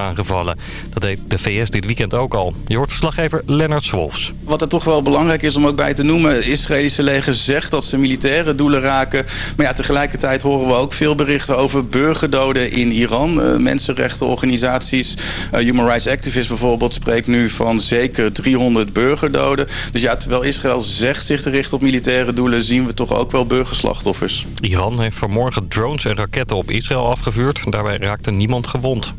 aangevallen. Dat deed de VS dit weekend ook al. Je hoort verslaggever Lennart Swolfs. Wat er toch wel belangrijk is om ook bij te noemen... het Israëlische leger zegt dat ze militaire doelen raken. Maar ja, tegelijkertijd horen we ook veel berichten over burgerdoden in Iran. Uh, mensenrechtenorganisaties, uh, Human Rights Activist bijvoorbeeld... spreekt nu van zeker 300 burgerdoden. Dus ja, terwijl Israël zegt zich te richten op militaire doelen... zien we toch ook wel burgerslachtoffers. Iran heeft vanmorgen drones en raketten op Israël afgevuurd. Daarbij raakte niemand gewond.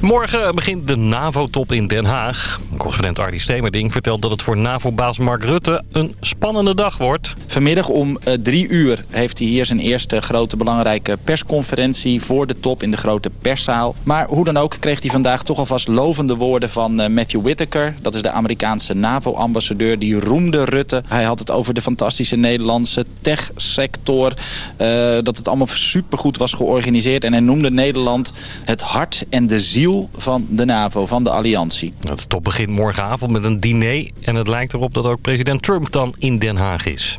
Morgen begint de NAVO-top in Den Haag. Correspondent Ardi Stemerding vertelt dat het voor NAVO-baas Mark Rutte een spannende dag wordt. Vanmiddag om uh, drie uur heeft hij hier zijn eerste grote belangrijke persconferentie voor de top in de grote perszaal. Maar hoe dan ook kreeg hij vandaag toch alvast lovende woorden van uh, Matthew Whitaker. Dat is de Amerikaanse NAVO-ambassadeur die roemde Rutte. Hij had het over de fantastische Nederlandse techsector. Uh, dat het allemaal supergoed was georganiseerd. En hij noemde Nederland het hart en de ziel van de NAVO, van de alliantie. De top begint morgenavond met een diner en het lijkt erop dat ook president Trump dan in Den Haag is.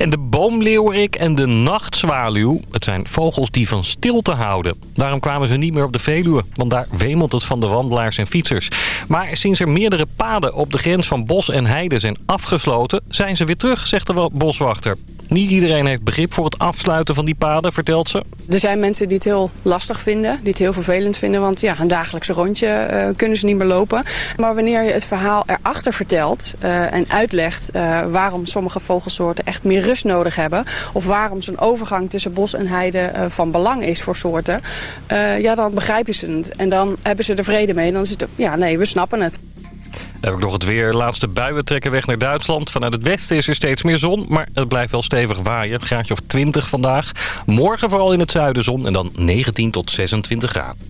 En de boomleeuwerik en de nachtzwaluw, het zijn vogels die van stilte houden. Daarom kwamen ze niet meer op de Veluwe, want daar wemelt het van de wandelaars en fietsers. Maar sinds er meerdere paden op de grens van bos en heide zijn afgesloten, zijn ze weer terug, zegt de boswachter. Niet iedereen heeft begrip voor het afsluiten van die paden, vertelt ze. Er zijn mensen die het heel lastig vinden, die het heel vervelend vinden. Want ja, een dagelijkse rondje uh, kunnen ze niet meer lopen. Maar wanneer je het verhaal erachter vertelt uh, en uitlegt uh, waarom sommige vogelsoorten echt meer rust nodig hebben. Of waarom zo'n overgang tussen bos en heide van belang is voor soorten. ja, dan begrijpen ze het. En dan hebben ze er vrede mee. En dan is het, ja nee, we snappen het. Dan heb ik nog het weer. Laatste buien trekken weg naar Duitsland. Vanuit het westen is er steeds meer zon, maar het blijft wel stevig waaien. Graadje of 20 vandaag. Morgen vooral in het zuiden zon en dan 19 tot 26 graden.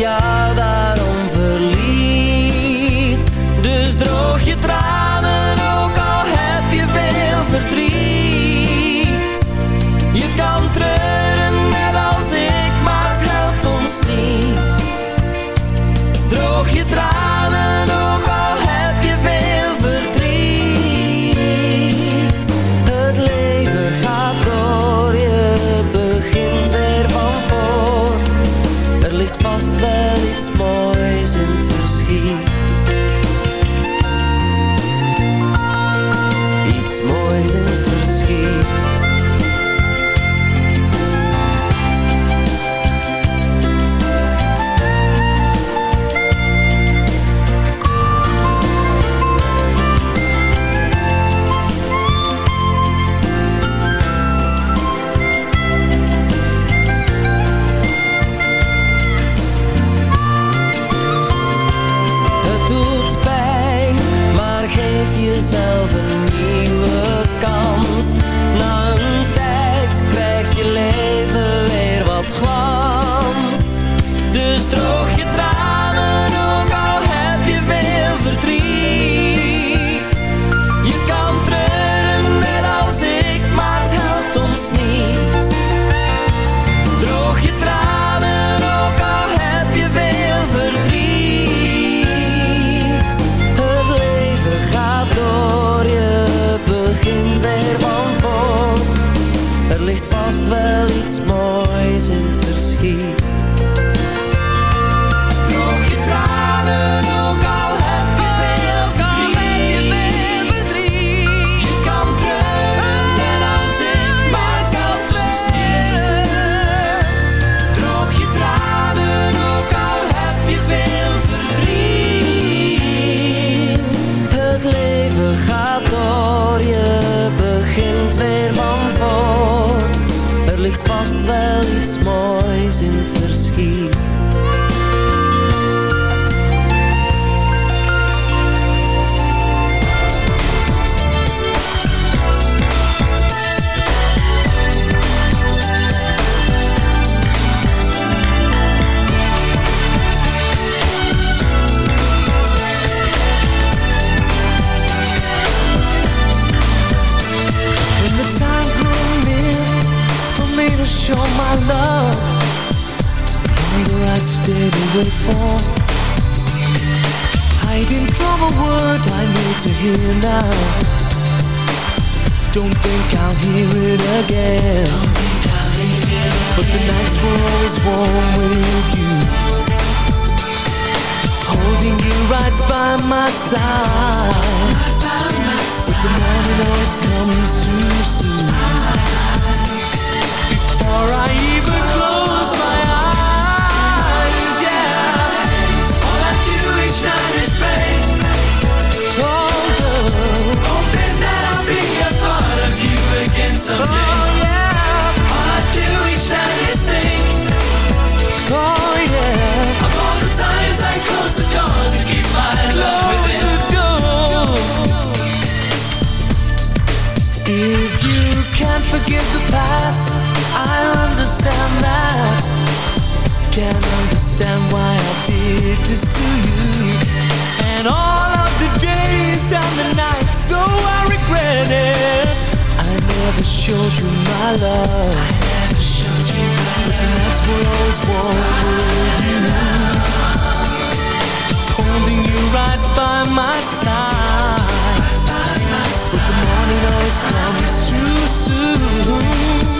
verjaardag I never showed you my love. And that's I with you. Holding you. Right by my side. But the morning always comes too soon.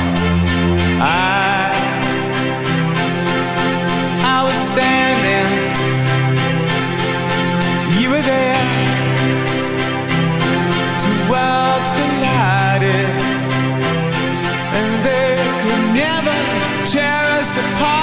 apart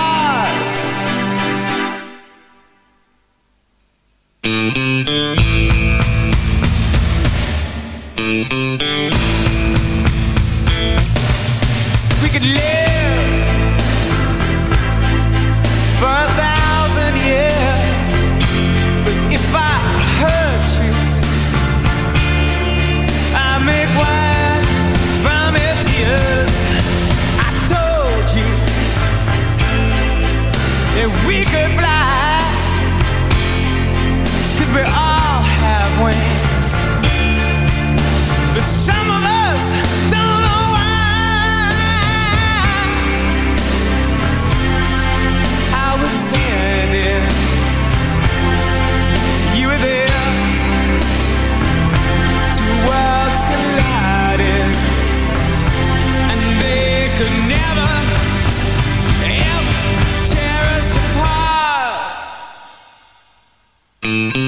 Mm-hmm.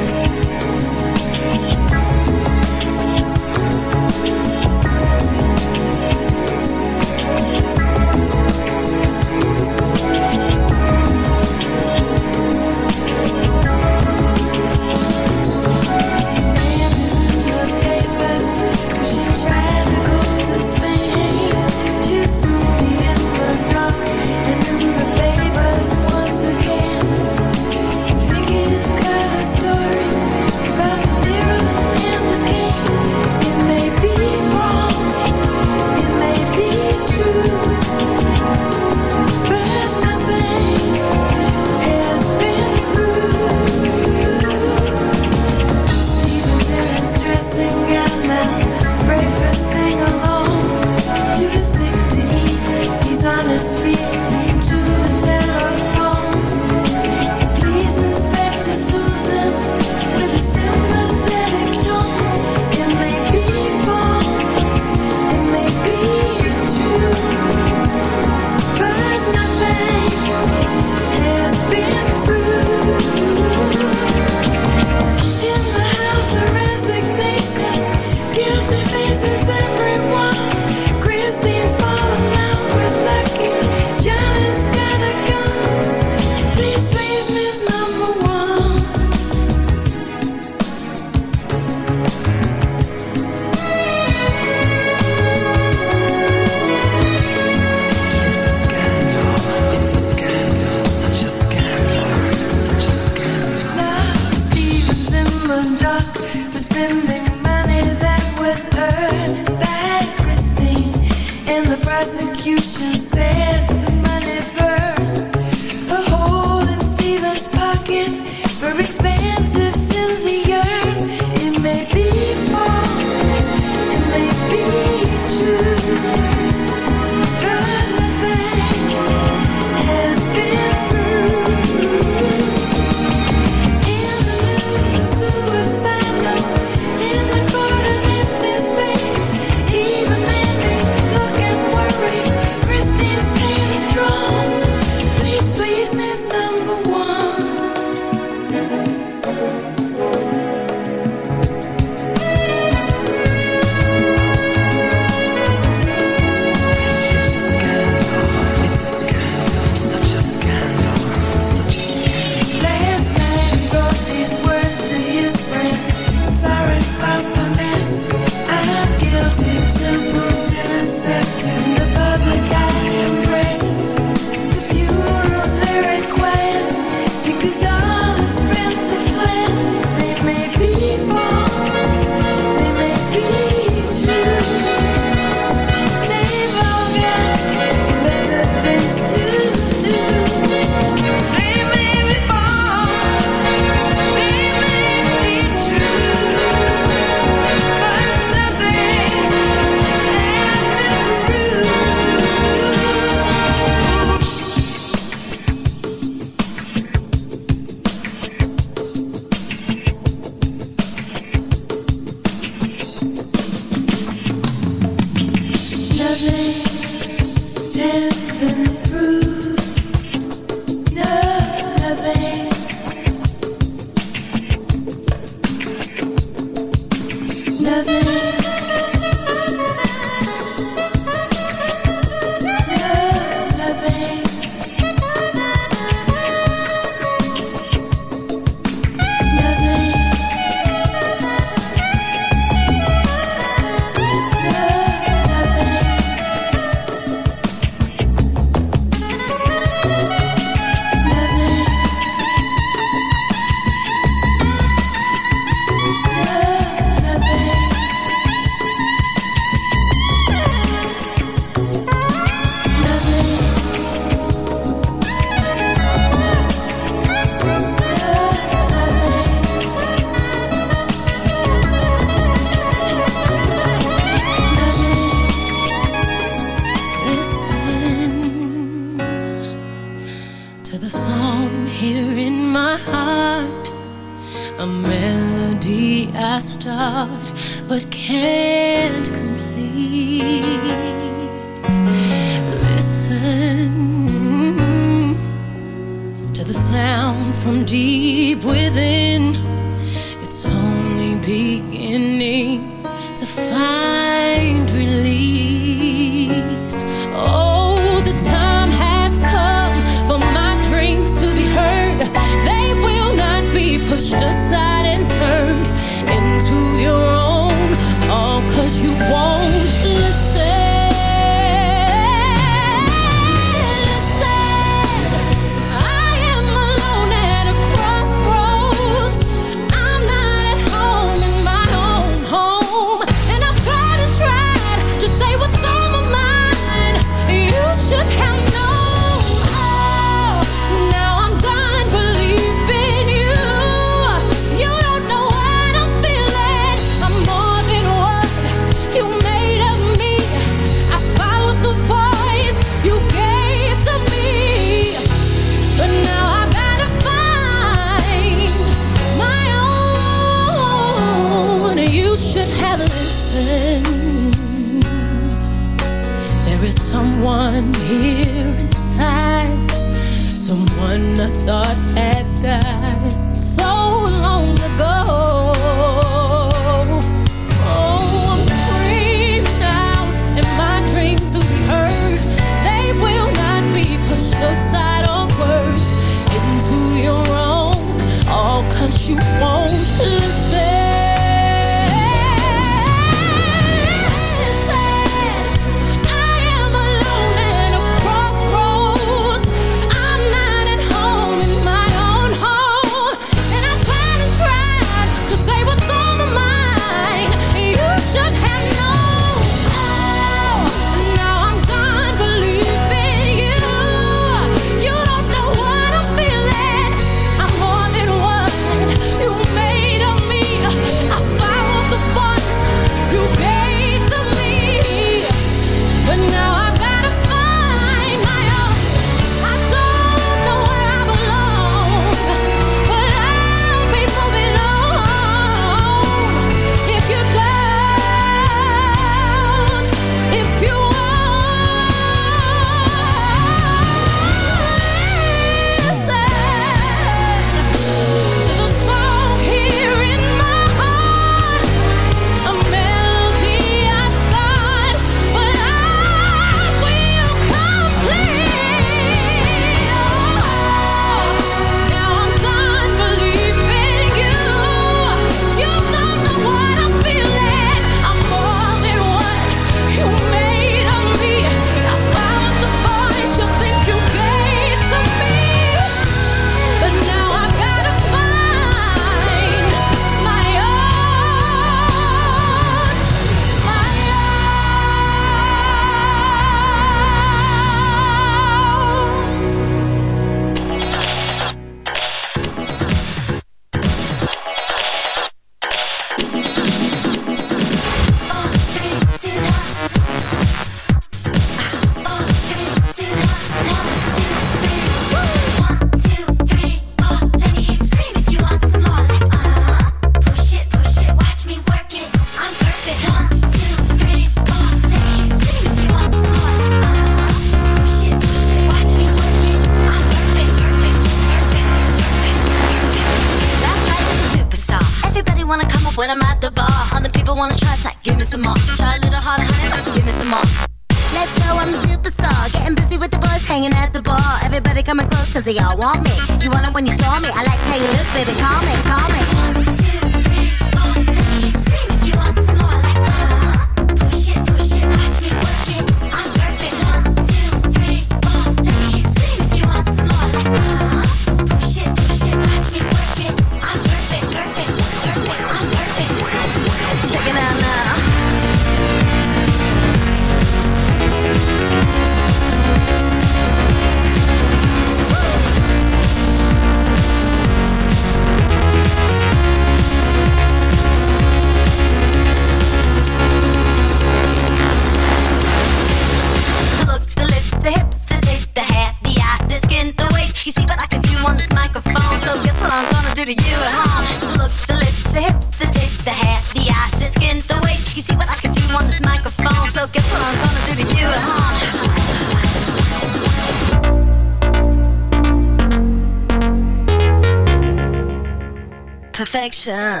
Perfection.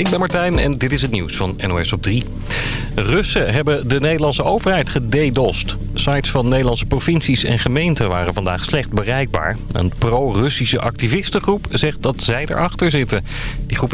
ik ben Martijn en dit is het nieuws van NOS op 3. Russen hebben de Nederlandse overheid gededost. Sites van Nederlandse provincies en gemeenten waren vandaag slecht bereikbaar. Een pro-Russische activistengroep zegt dat zij erachter zitten. Die groep